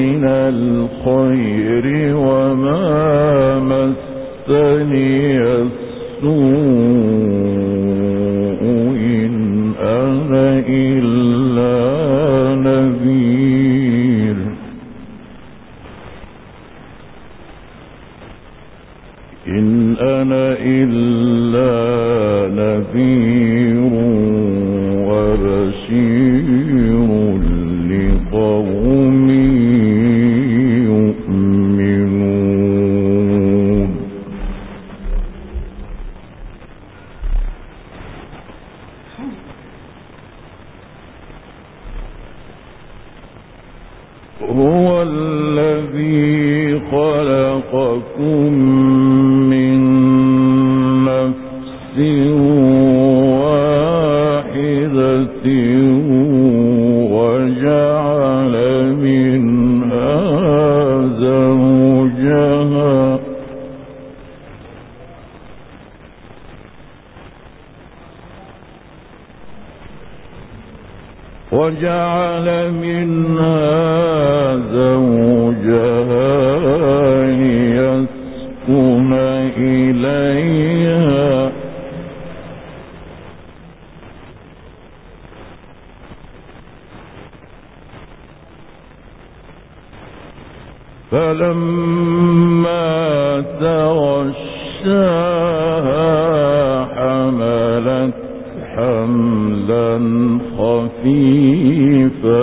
من الخير وما السوء إن أنا إلا نذير. إن أنا إلا نذير وبشير. فلما تغشاها حملت حملا خفيفا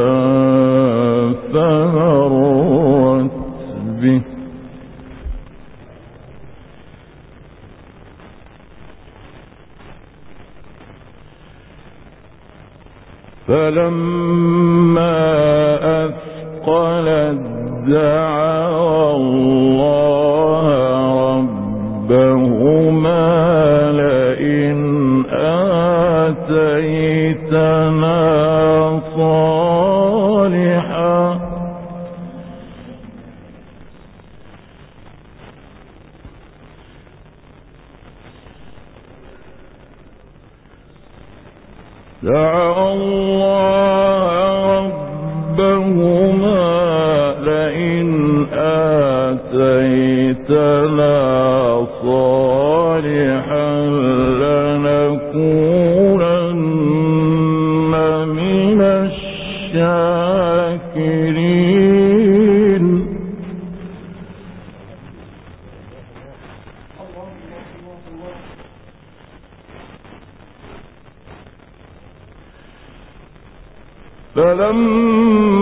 فمرت به. فلما فلما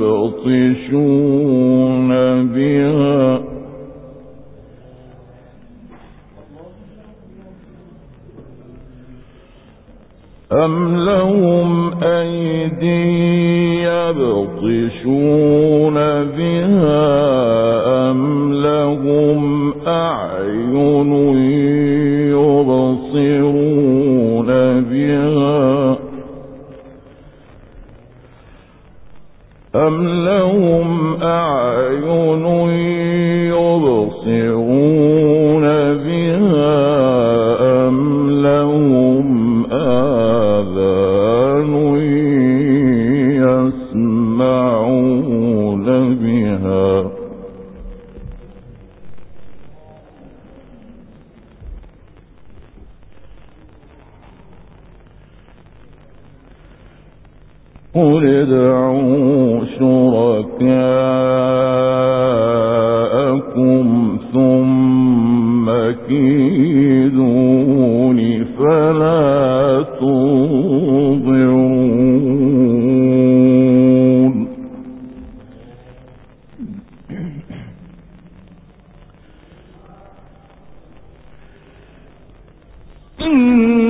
يبطشون بها. أم لهم أيدي يبطشون بها أم لهم أعين أم لهم أعين إن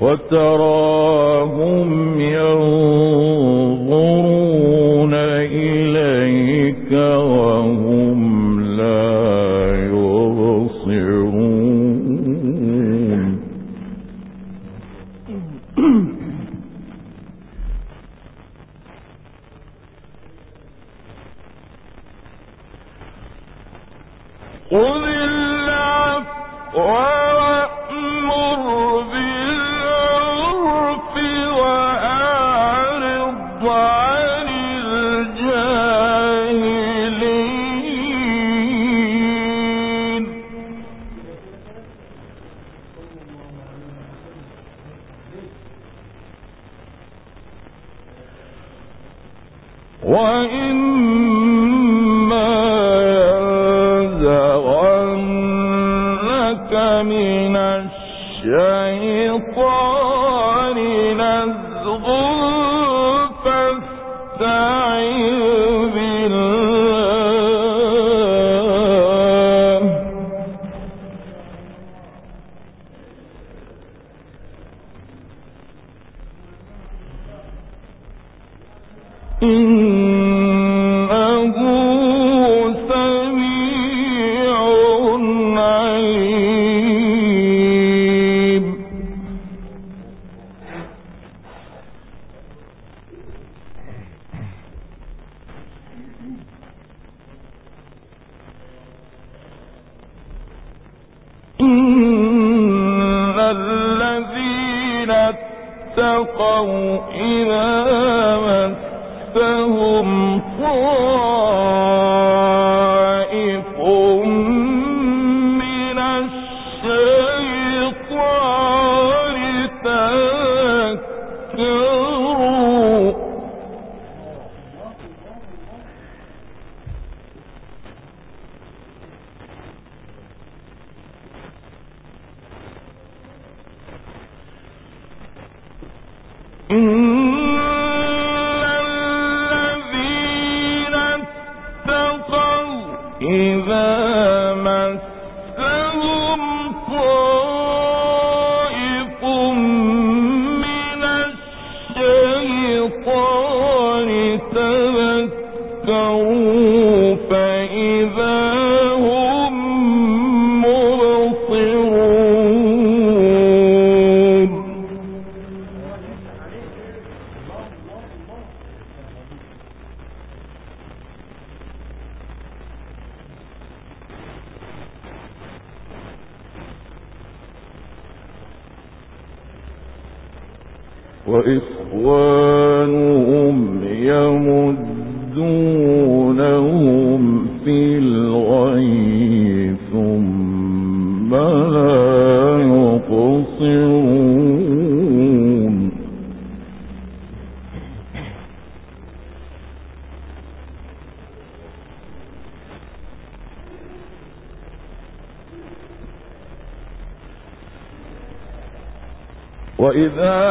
وتراهم ينظرون إن وإخوانهم يمدونهم في الغي ثم لا يقصرون. وإذا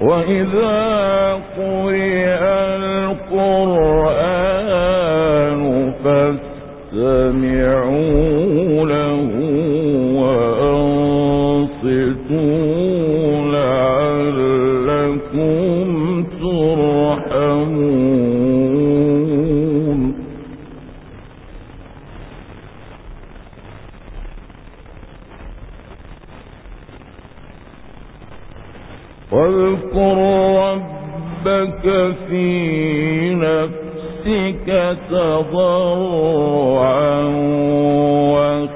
وإذا قرئ القرآن فاستمعوا له وأنصتوا لعلكم ترحمون واذكر ربك في نفسك تضرعا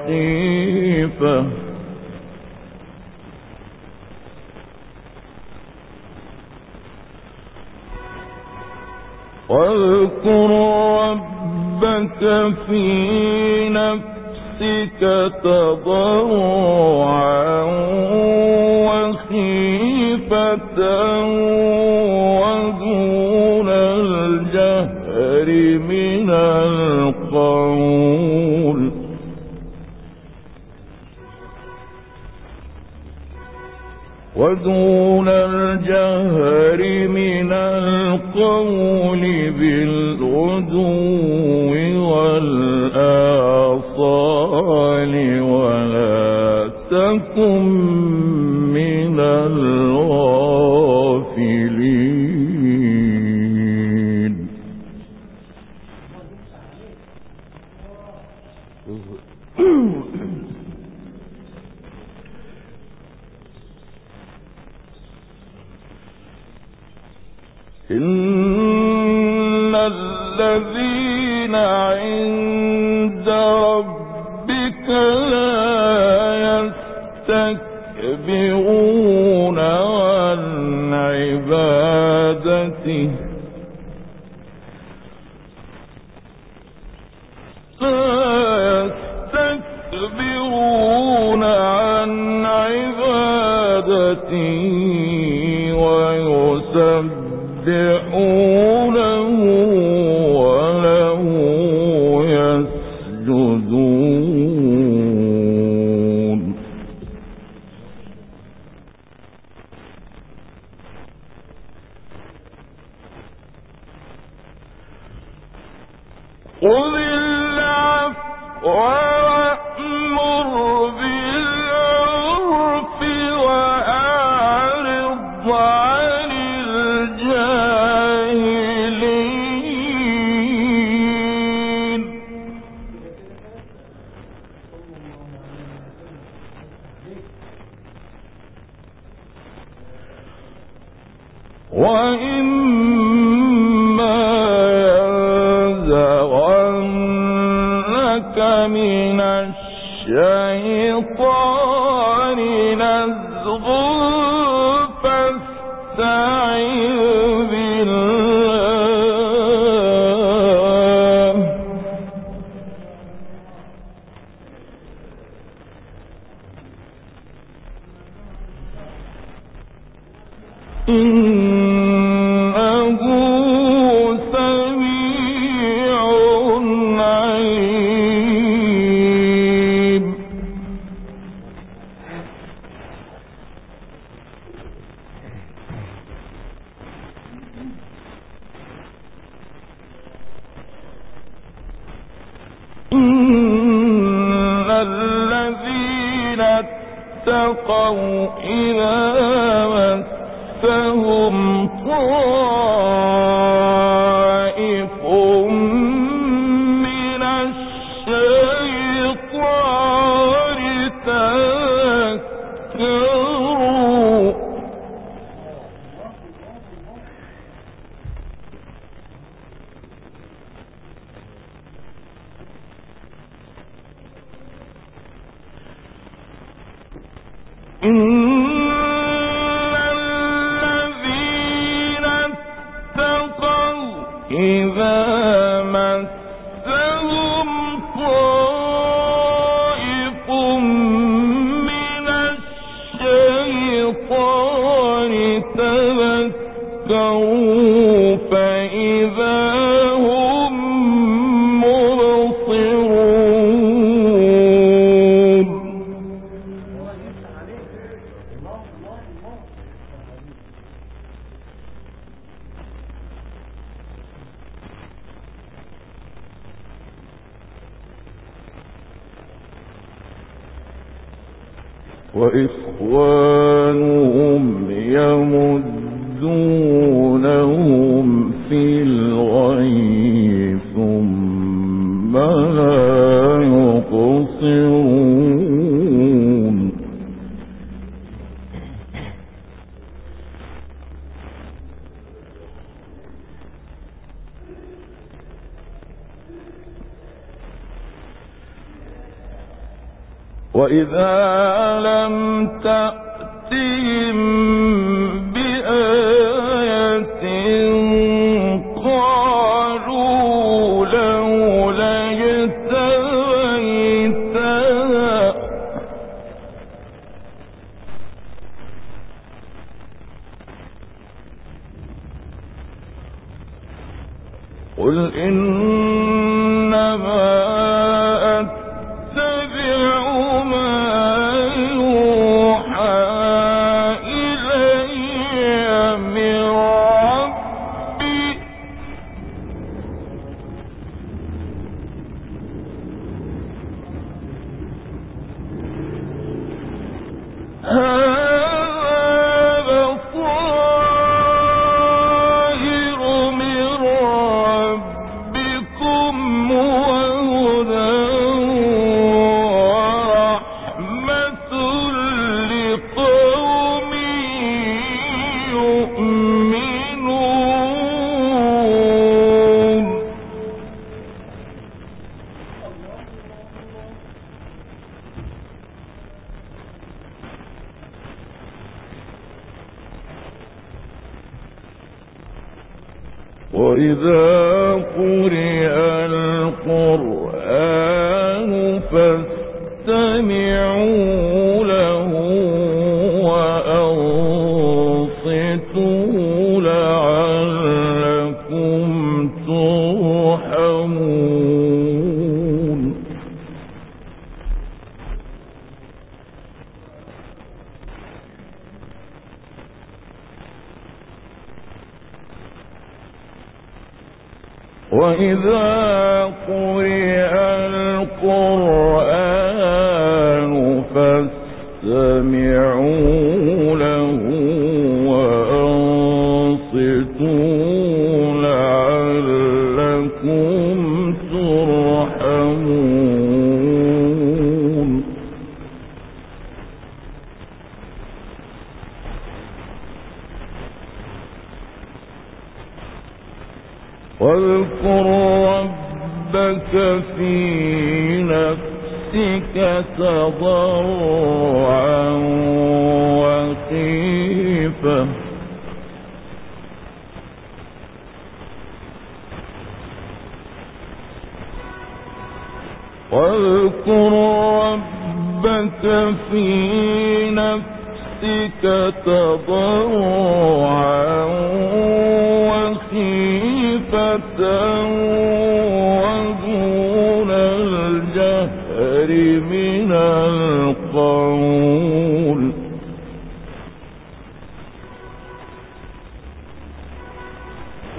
وخيفة واذكر ربك في نفسك تضرعا وخيفة ودون الجهر من القول. ودون الجهر من القول بالغدو والآصال ولا تكن من عبادته وإذا لم تأتهم وإذا قرئ القرآن فاستمعوا وخيفة واذكر ربك في نفسك تضرعا وخيفة ودون الجهر من القول.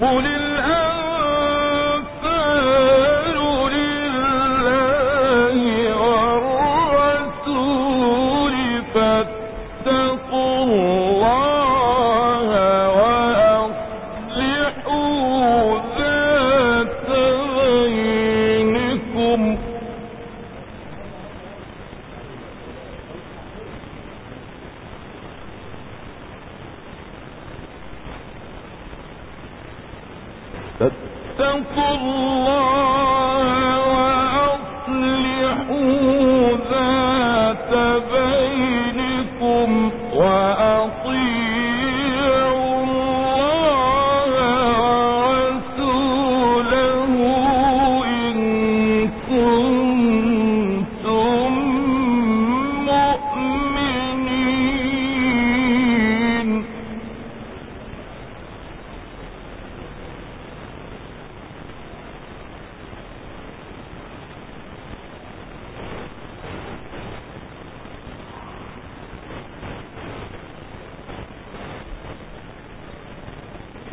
قل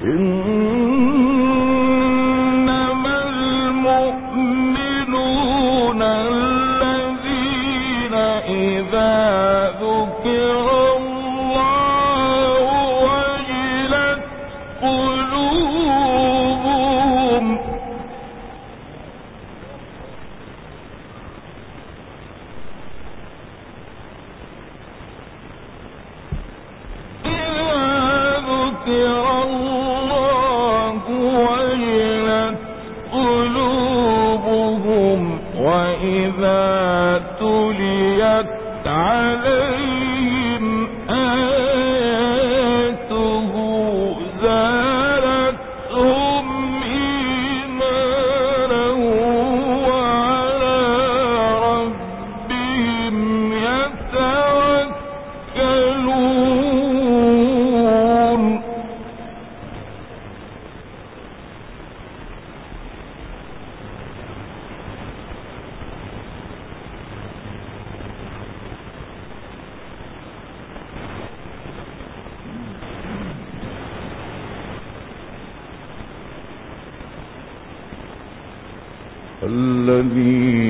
إن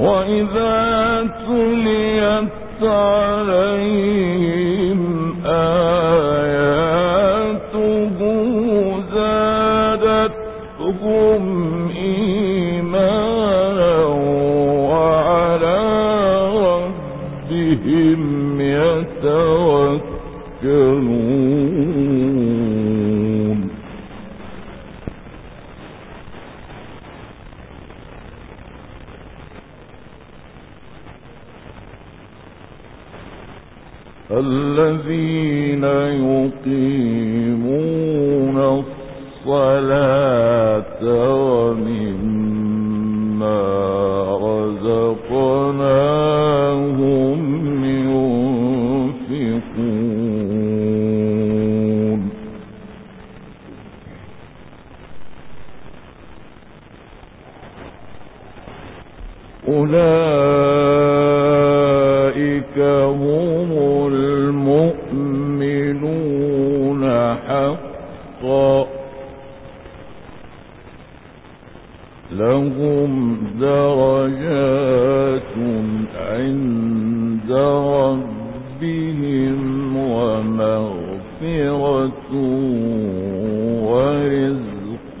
وإذا تليت عليهم آياته زادتهم وعلى ربهم يتوكلون الذين يقيمون الصلاة ومما رزقناهم ينفقون. أولئك لهم درجات عند ربهم ومغفرة ورزق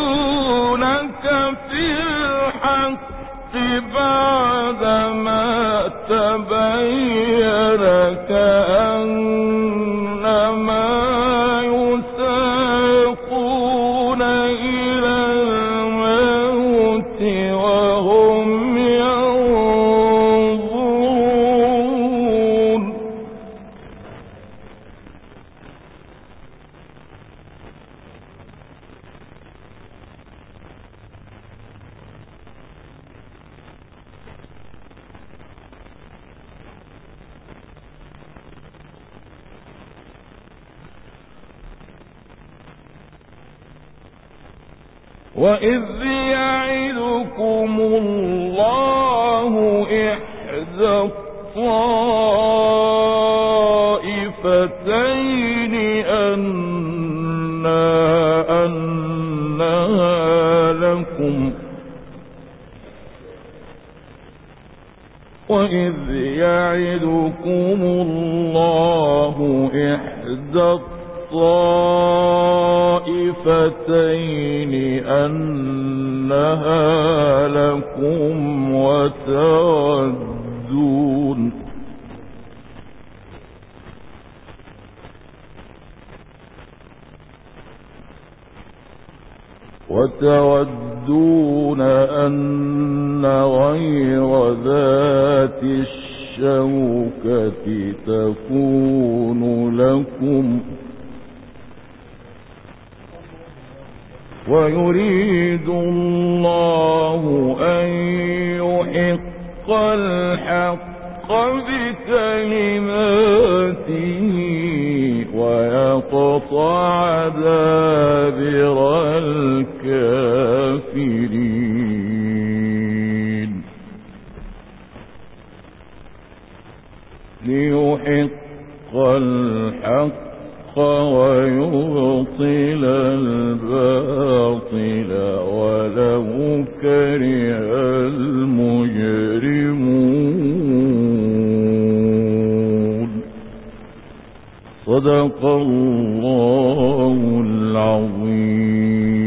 يجادلونك في الحق بعدما تبين كأن إحدى الطائفتين أنها لكم وتودون. وتودون أن غير ذات الشوكة تكون لكم ويريد الله أن يحق الحق بكلماته ويقطع دابر الكافرين. ليحق الحق ويبطل الباطل ولو كره المجرمون. صدق الله العظيم.